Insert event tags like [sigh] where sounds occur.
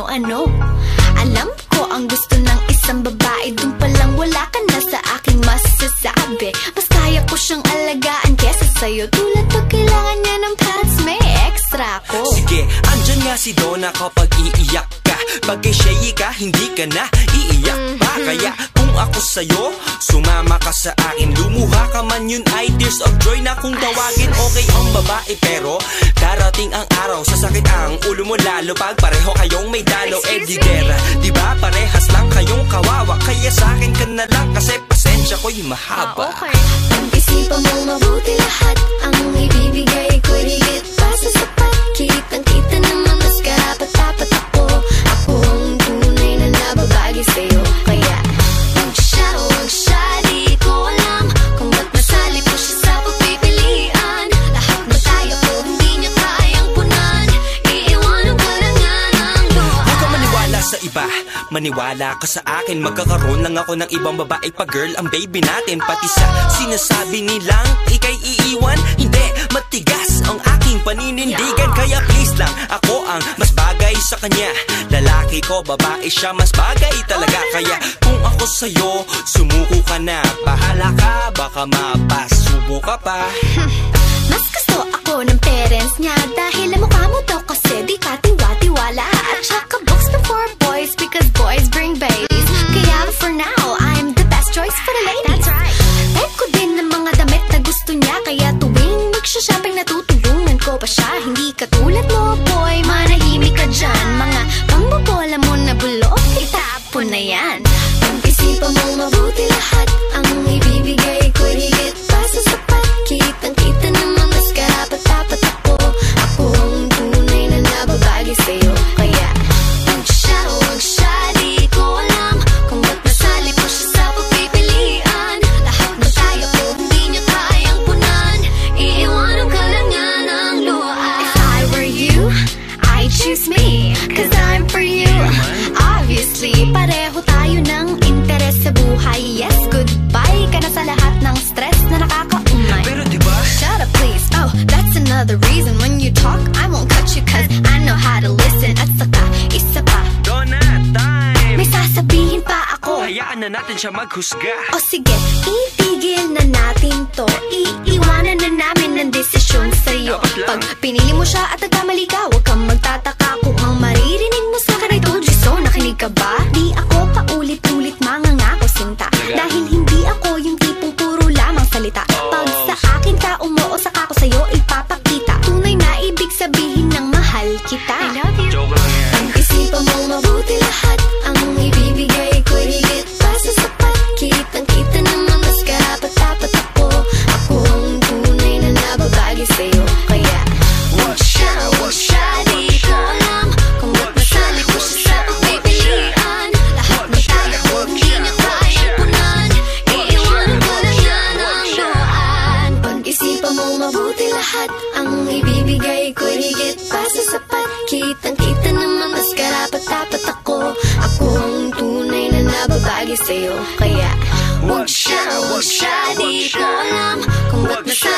ano-ano? Alam ko ang gusto ng isang babae. Dun pa lang wala ka na sa aking masasabi. Mas kaya ko siyang alagaan kesa sa'yo. Tulad pag kailangan niya ng pads may extra ko Sige, andyan nga si Donna kapag iiyak ka. Pag kay Shay ka, hindi ka na iiyak pa. Kaya kung ako sa'yo, sumama ka sa akin. Lumuha ka man yun ay tears of joy na kung tawagin Okay ang babae pero darating ang araw Sasakit ang ulo mo lalo pag pareho kayong may dalo. Eh di gera, di ba? Parehas lang kayong kawawa. Kaya sa akin ka na lang kasi pasensya ko'y Ah, mahaba okay. Pag-isipan mo mabuti lahat Ang ibibigay ko higit pa sa sapat naman iba. Maniwala ka sa akin Magkakaroon lang ako ng ibang babae pa girl. Ang baby natin Pati sa sinasabi nilang Ika'y iiwan. Hindi, matigas ang aking paninindigan. Kaya please lang, ako ang mas bagay sa kanya. Lalaki ko, babae siya Mas bagay talaga. Kaya kung ako sa'yo Sumuko ka na. Bahala ka, baka mapasubo ka pa. [laughs] Mas gusto ako ng parents niya Dahil mukha itapon na yan Pag-isipan mo mabuti To listen At saka, isa pa, Donna, time. May sasabihin pa ako. Hayaan na natin siya maghusga. O sige, itigil na natin to. Iiwanan na namin ng desisyon sa'yo. Pag pinili mo siya at nagkamali ka Huwag kang magtataka kung ang maririnig mo sa told you so Nakinig ka ba? Nababagi sa'yo. Kaya Huwag siya, huwag siya Di ko alam Kung ba't nasali